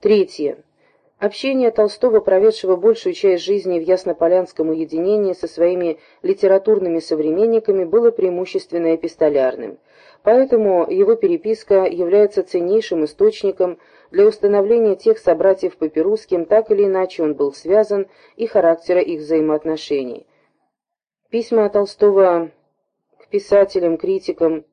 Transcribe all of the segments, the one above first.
Третье. Общение Толстого, проведшего большую часть жизни в Яснополянском уединении со своими литературными современниками, было преимущественно эпистолярным. Поэтому его переписка является ценнейшим источником для установления тех собратьев по Перу, с кем так или иначе он был связан, и характера их взаимоотношений. Письма Толстого к писателям, критикам,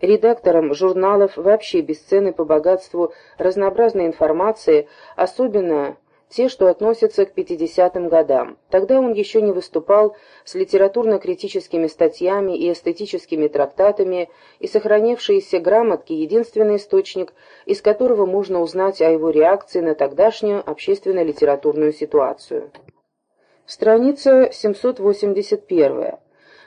редакторам журналов вообще бесценны по богатству разнообразной информации, особенно те, что относятся к 50-м годам. Тогда он еще не выступал с литературно-критическими статьями и эстетическими трактатами, и сохранившиеся грамотки – единственный источник, из которого можно узнать о его реакции на тогдашнюю общественно-литературную ситуацию. Страница 781.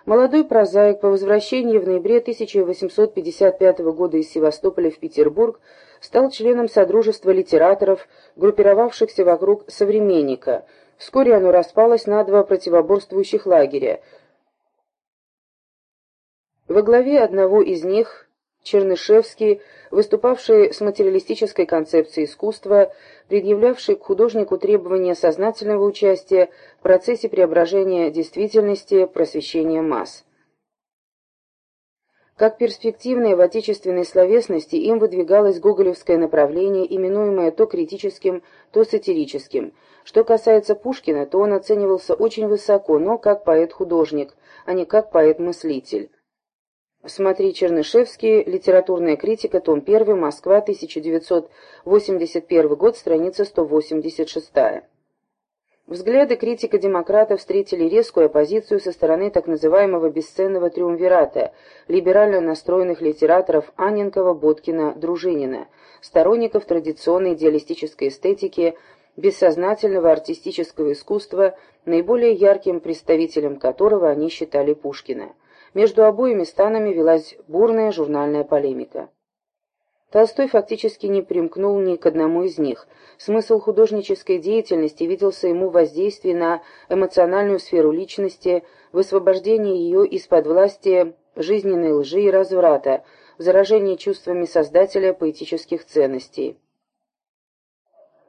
Молодой прозаик по возвращении в ноябре 1855 года из Севастополя в Петербург стал членом Содружества литераторов, группировавшихся вокруг «Современника». Вскоре оно распалось на два противоборствующих лагеря. Во главе одного из них Чернышевский, выступавший с материалистической концепцией искусства, предъявлявший к художнику требования сознательного участия в процессе преображения действительности, просвещения масс. Как перспективное в отечественной словесности им выдвигалось гоголевское направление, именуемое то критическим, то сатирическим. Что касается Пушкина, то он оценивался очень высоко, но как поэт-художник, а не как поэт-мыслитель. Смотри Чернышевский, литературная критика, том 1, Москва, 1981 год, страница 186. Взгляды критика-демократов встретили резкую оппозицию со стороны так называемого бесценного триумвирата, либерально настроенных литераторов Анненкова, Боткина, Дружинина, сторонников традиционной идеалистической эстетики, бессознательного артистического искусства, наиболее ярким представителем которого они считали Пушкина. Между обоими станами велась бурная журнальная полемика. Толстой фактически не примкнул ни к одному из них. Смысл художнической деятельности виделся ему в воздействии на эмоциональную сферу личности, в освобождении ее из-под власти жизненной лжи и разврата, в заражении чувствами создателя поэтических ценностей.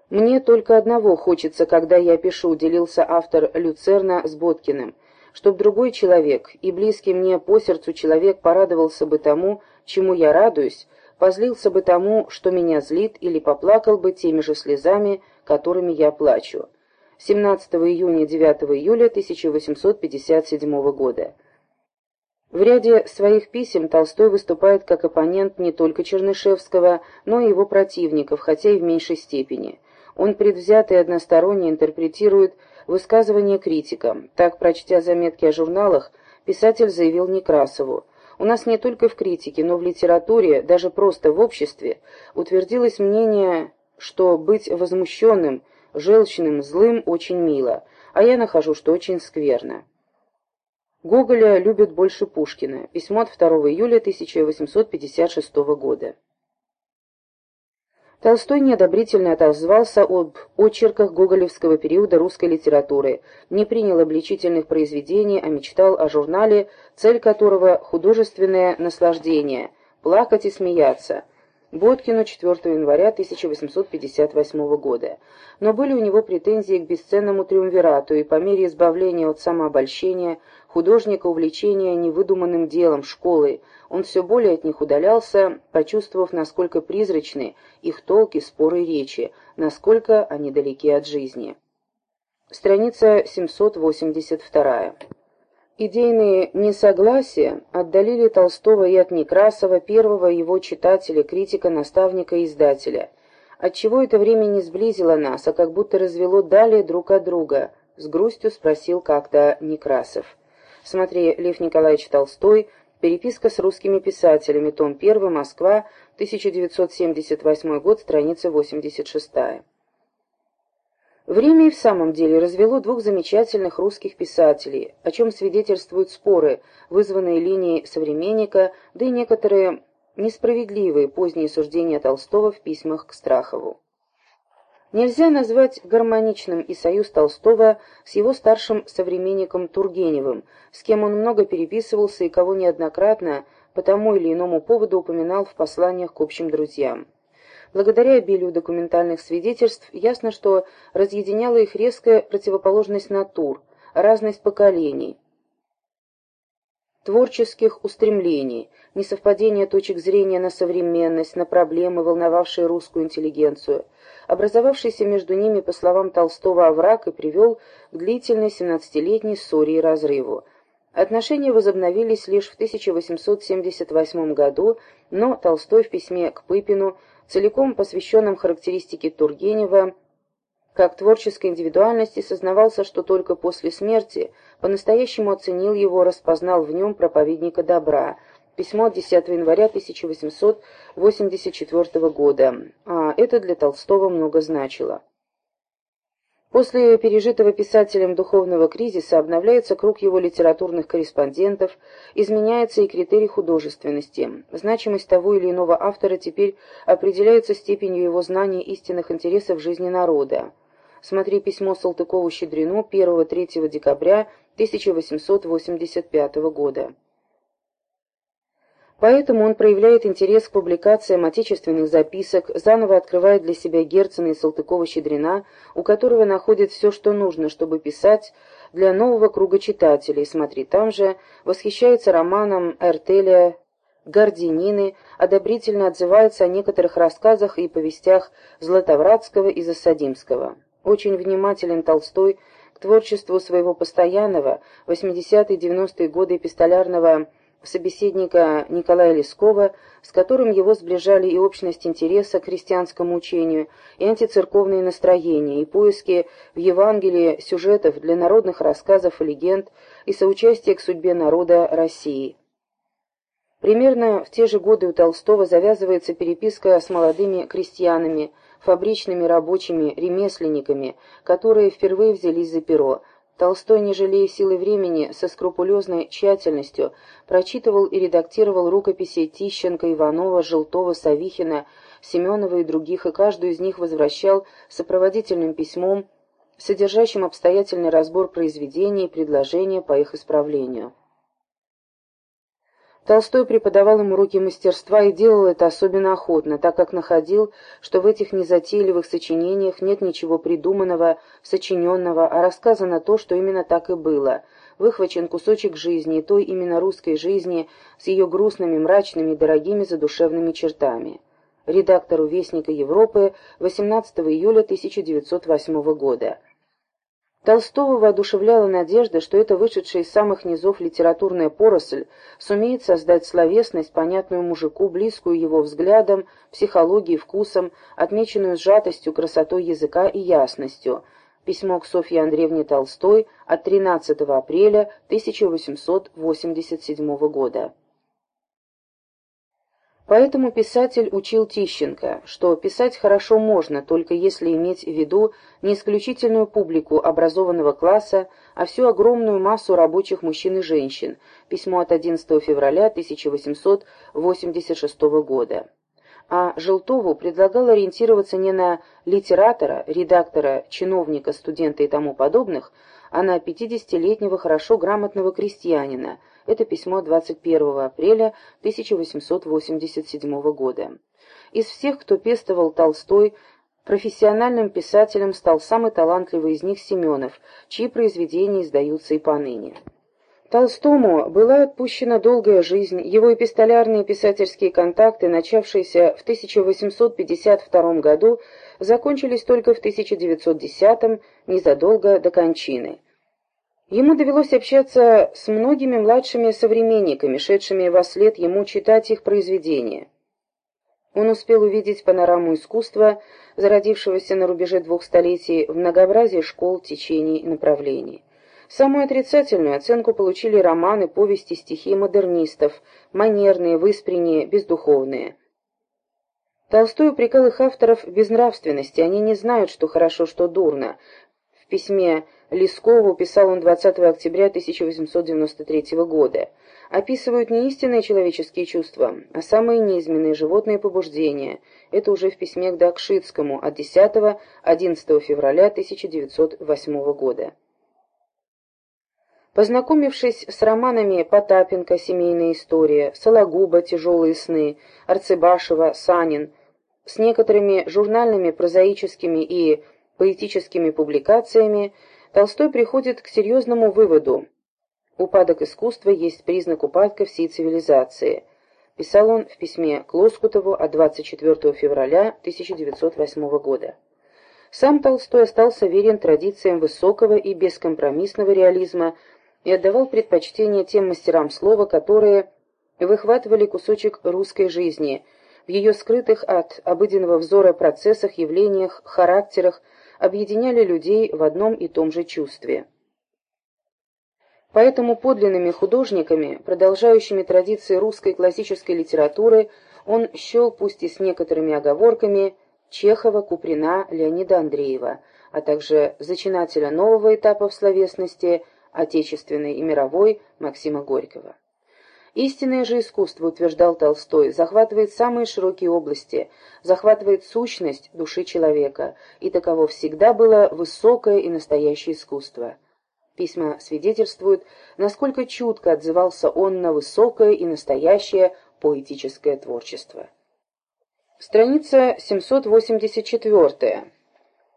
«Мне только одного хочется, когда я пишу», — делился автор Люцерна с Боткиным чтоб другой человек и близкий мне по сердцу человек порадовался бы тому, чему я радуюсь, позлился бы тому, что меня злит, или поплакал бы теми же слезами, которыми я плачу. 17 июня 9 июля 1857 года. В ряде своих писем Толстой выступает как оппонент не только Чернышевского, но и его противников, хотя и в меньшей степени. Он предвзято и односторонне интерпретирует Высказывание критика. Так, прочтя заметки о журналах, писатель заявил Некрасову. У нас не только в критике, но в литературе, даже просто в обществе, утвердилось мнение, что быть возмущенным, желчным, злым очень мило, а я нахожу, что очень скверно. Гоголя любят больше Пушкина. Письмо от 2 июля 1856 года. Толстой неодобрительно отозвался об очерках гоголевского периода русской литературы, не принял обличительных произведений, а мечтал о журнале, цель которого – художественное наслаждение, плакать и смеяться. Боткину 4 января 1858 года. Но были у него претензии к бесценному триумвирату, и по мере избавления от самообольщения, художника увлечения невыдуманным делом, школой, он все более от них удалялся, почувствовав, насколько призрачны их толки, споры и речи, насколько они далеки от жизни. Страница 782. Идейные несогласия отдалили Толстого и от Некрасова, первого его читателя, критика, наставника и издателя. Отчего это время не сблизило нас, а как будто развело далее друг от друга? С грустью спросил как-то Некрасов. Смотри, Лев Николаевич Толстой – Переписка с русскими писателями. Том 1. Москва. 1978 год. Страница 86. Время и в самом деле развело двух замечательных русских писателей, о чем свидетельствуют споры, вызванные линией современника, да и некоторые несправедливые поздние суждения Толстого в письмах к Страхову. Нельзя назвать гармоничным и союз Толстого с его старшим современником Тургеневым, с кем он много переписывался и кого неоднократно по тому или иному поводу упоминал в посланиях к общим друзьям. Благодаря обилию документальных свидетельств ясно, что разъединяла их резкая противоположность натур, разность поколений, творческих устремлений, несовпадение точек зрения на современность, на проблемы, волновавшие русскую интеллигенцию. Образовавшийся между ними, по словам Толстого, овраг и привел к длительной 17-летней ссоре и разрыву. Отношения возобновились лишь в 1878 году, но Толстой в письме к Пыпину, целиком посвященном характеристике Тургенева, как творческой индивидуальности, сознавался, что только после смерти по-настоящему оценил его, распознал в нем проповедника добра. Письмо от 10 января 1884 года. А это для Толстого много значило. После пережитого писателем духовного кризиса обновляется круг его литературных корреспондентов, изменяется и критерий художественности. Значимость того или иного автора теперь определяется степенью его знания истинных интересов жизни народа. Смотри письмо Салтыкову-Щедрину 1-3 декабря 1885 года. Поэтому он проявляет интерес к публикациям отечественных записок, заново открывает для себя Герцена и Салтыкова-Щедрина, у которого находит все, что нужно, чтобы писать для нового круга читателей. Смотри, там же восхищается романом Эртеля Гординины, одобрительно отзывается о некоторых рассказах и повестях Златовратского и Засадимского. Очень внимателен Толстой к творчеству своего постоянного 80-90-е годы эпистолярного собеседника Николая Лескова, с которым его сближали и общность интереса к христианскому учению, и антицерковные настроения, и поиски в Евангелии сюжетов для народных рассказов и легенд, и соучастие к судьбе народа России. Примерно в те же годы у Толстого завязывается переписка с молодыми крестьянами, фабричными рабочими, ремесленниками, которые впервые взялись за перо, Толстой, не жалея силы времени, со скрупулезной тщательностью прочитывал и редактировал рукописи Тищенко, Иванова, Желтова, Савихина, Семенова и других, и каждую из них возвращал сопроводительным письмом, содержащим обстоятельный разбор произведений и предложения по их исправлению. Толстой преподавал ему руки мастерства и делал это особенно охотно, так как находил, что в этих незатейливых сочинениях нет ничего придуманного, сочиненного, а рассказано то, что именно так и было. Выхвачен кусочек жизни, той именно русской жизни, с ее грустными, мрачными, дорогими задушевными чертами. Редактору «Вестника Европы» 18 июля 1908 года. Толстого воодушевляла надежда, что эта вышедшая из самых низов литературная поросль сумеет создать словесность, понятную мужику, близкую его взглядам, психологией, вкусом, отмеченную сжатостью, красотой языка и ясностью. Письмо к Софье Андреевне Толстой от 13 апреля 1887 года. Поэтому писатель учил Тищенко, что писать хорошо можно, только если иметь в виду не исключительную публику образованного класса, а всю огромную массу рабочих мужчин и женщин. Письмо от 11 февраля 1886 года. А Желтову предлагал ориентироваться не на литератора, редактора, чиновника, студента и тому подобных, а на 50-летнего хорошо грамотного крестьянина – это письмо 21 апреля 1887 года. Из всех, кто пестовал Толстой, профессиональным писателем стал самый талантливый из них Семенов, чьи произведения издаются и поныне. Толстому была отпущена долгая жизнь, его эпистолярные писательские контакты, начавшиеся в 1852 году, закончились только в 1910 незадолго до кончины. Ему довелось общаться с многими младшими современниками, шедшими во след ему читать их произведения. Он успел увидеть панораму искусства, зародившегося на рубеже двух столетий в многообразии школ, течений и направлений. Самую отрицательную оценку получили романы, повести, стихи модернистов, манерные, выспренние, бездуховные. Толстой упрекал их авторов в безнравственности, они не знают, что хорошо, что дурно. В письме Лескову писал он 20 октября 1893 года, описывают не истинные человеческие чувства, а самые низменные животные побуждения. Это уже в письме к Дакшицкому от 10-11 февраля 1908 года. Познакомившись с романами Потапенко «Семейная история», Сологуба «Тяжелые сны», Арцебашева «Санин», с некоторыми журнальными прозаическими и поэтическими публикациями, Толстой приходит к серьезному выводу. «Упадок искусства есть признак упадка всей цивилизации», писал он в письме к Лоскутову от 24 февраля 1908 года. Сам Толстой остался верен традициям высокого и бескомпромиссного реализма и отдавал предпочтение тем мастерам слова, которые выхватывали кусочек русской жизни в ее скрытых от обыденного взора процессах, явлениях, характерах, объединяли людей в одном и том же чувстве. Поэтому подлинными художниками, продолжающими традиции русской классической литературы, он счел, пусть и с некоторыми оговорками, Чехова, Куприна, Леонида Андреева, а также зачинателя нового этапа в словесности, отечественной и мировой, Максима Горького. Истинное же искусство, утверждал Толстой, захватывает самые широкие области, захватывает сущность души человека, и таково всегда было высокое и настоящее искусство. Письма свидетельствуют, насколько чутко отзывался он на высокое и настоящее поэтическое творчество. Страница 784.